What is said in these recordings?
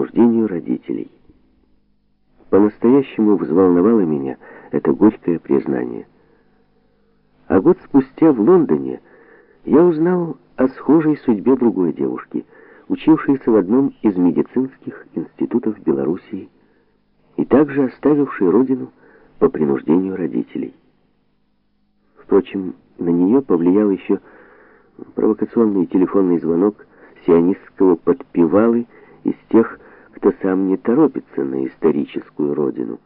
принуждению родителей. По-настоящему взволновало меня это горькое признание. А год спустя в Лондоне я узнал о схожей судьбе другой девушки, учившейся в одном из медицинских институтов Белоруссии и также оставившей родину по принуждению родителей. Впрочем, на нее повлиял еще провокационный телефонный звонок сионистского подпевалы сам не торопится на историческую родину,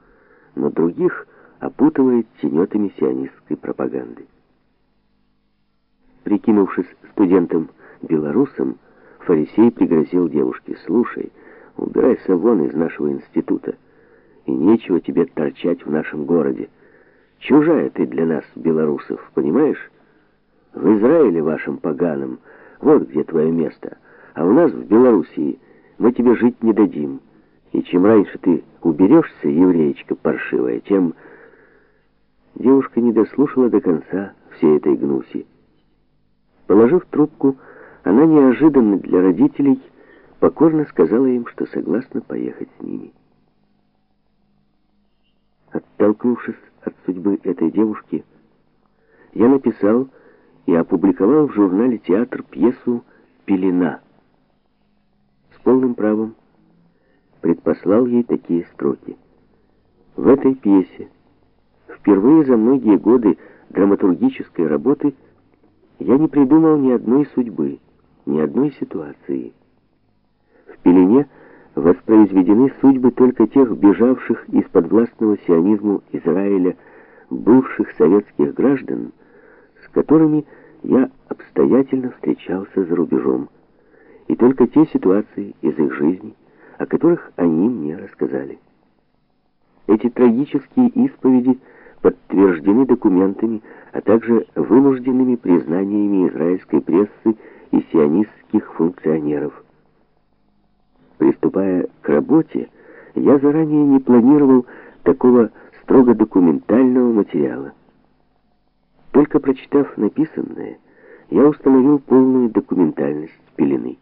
но других опутывает тенетами сионистской пропаганды. Прикинувшись студентом-белорусом, фарисей пригрозил девушке, «Слушай, убирайся вон из нашего института, и нечего тебе торчать в нашем городе. Чужая ты для нас, белорусов, понимаешь? В Израиле вашем поганом, вот где твое место, а у нас в Белоруссии мы тебе жить не дадим. И чем раньше ты уберешься, евреечка паршивая, тем...» Девушка не дослушала до конца всей этой гнуси. Положив трубку, она неожиданно для родителей покорно сказала им, что согласна поехать с ними. Оттолкнувшись от судьбы этой девушки, я написал и опубликовал в журнале «Театр» пьесу «Пелена». С полным правом предпослал ей такие строки. В этой пьесе впервые за многие годы драматургической работы я не придумал ни одной судьбы, ни одной ситуации. В пелене воспроизведены судьбы только тех бежавших из подвластного сионизму Израиля бывших советских граждан, с которыми я обстоятельно встречался за рубежом, и только те ситуации из их жизни, о которых они мне рассказали. Эти трагические исповеди – подтверждены документами, а также вынужденными признаниями израильской прессы и сионистских функционеров. Приступая к работе, я заранее не планировал такого строго документального материала. Только прочитав написанное, я установил полную документальность пелены.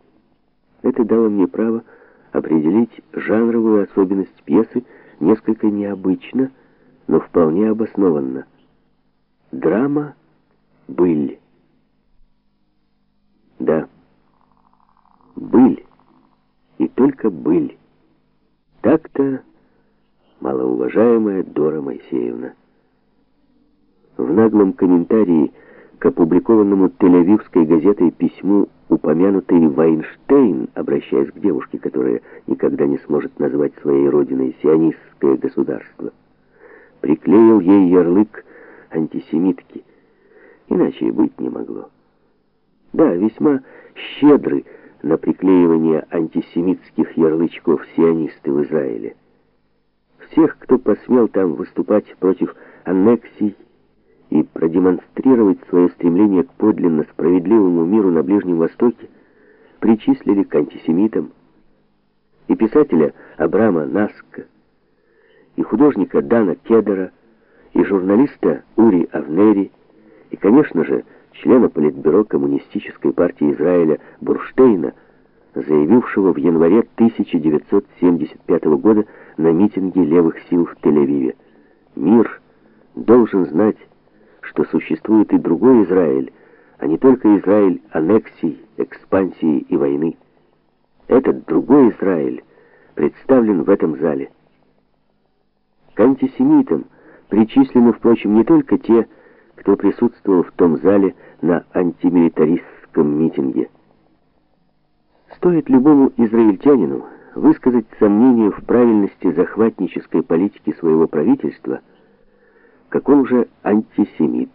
Это дало мне право определить жанровую особенность пьесы несколько необычно, но вполне обоснованно. Драма «Быль». Да, «Быль» и только «Быль». Так-то, малоуважаемая Дора Моисеевна. В наглом комментарии к опубликованному Тель-Авивской газетой письму упомянутый Вайнштейн, обращаясь к девушке, которая никогда не сможет назвать своей родиной сионистское государство, приклеил ей ярлык антисемитки. Иначе и быть не могло. Да, весьма щедры на приклеивание антисемитских ярлычков сионисты в Израиле. Всех, кто посмел там выступать против аннексий и продемонстрировать свое стремление к подлинно справедливому миру на Ближнем Востоке, причислили к антисемитам. И писателя Абрама Наска, и художника Дана Кедера, и журналиста Ури Авнери, и, конечно же, члена Политбюро Коммунистической партии Израиля Бурштейна, заявившего в январе 1975 года на митинге левых сил в Тель-Авиве. Мир должен знать, что существует и другой Израиль, а не только Израиль аннексий, экспансии и войны. Этот другой Израиль представлен в этом зале. К антисемитам причислены, впрочем, не только те, кто присутствовал в том зале на антимилитаристском митинге. Стоит любому израильтянину высказать сомнение в правильности захватнической политики своего правительства, как он уже антисемит.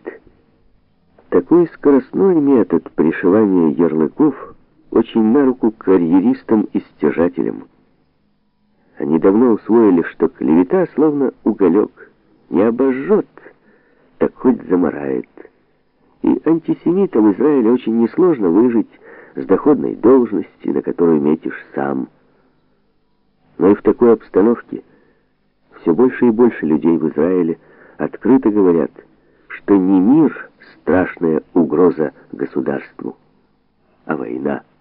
Такой скоростной метод пришивания ярлыков очень на руку карьеристам и стяжателям. Они давно усвоили, что клевета словно уголек. Не обожжет, так хоть заморает. И антисемитам Израиля очень несложно выжить с доходной должности, на которую метишь сам. Но и в такой обстановке все больше и больше людей в Израиле открыто говорят, что не мир — страшная угроза государству, а война —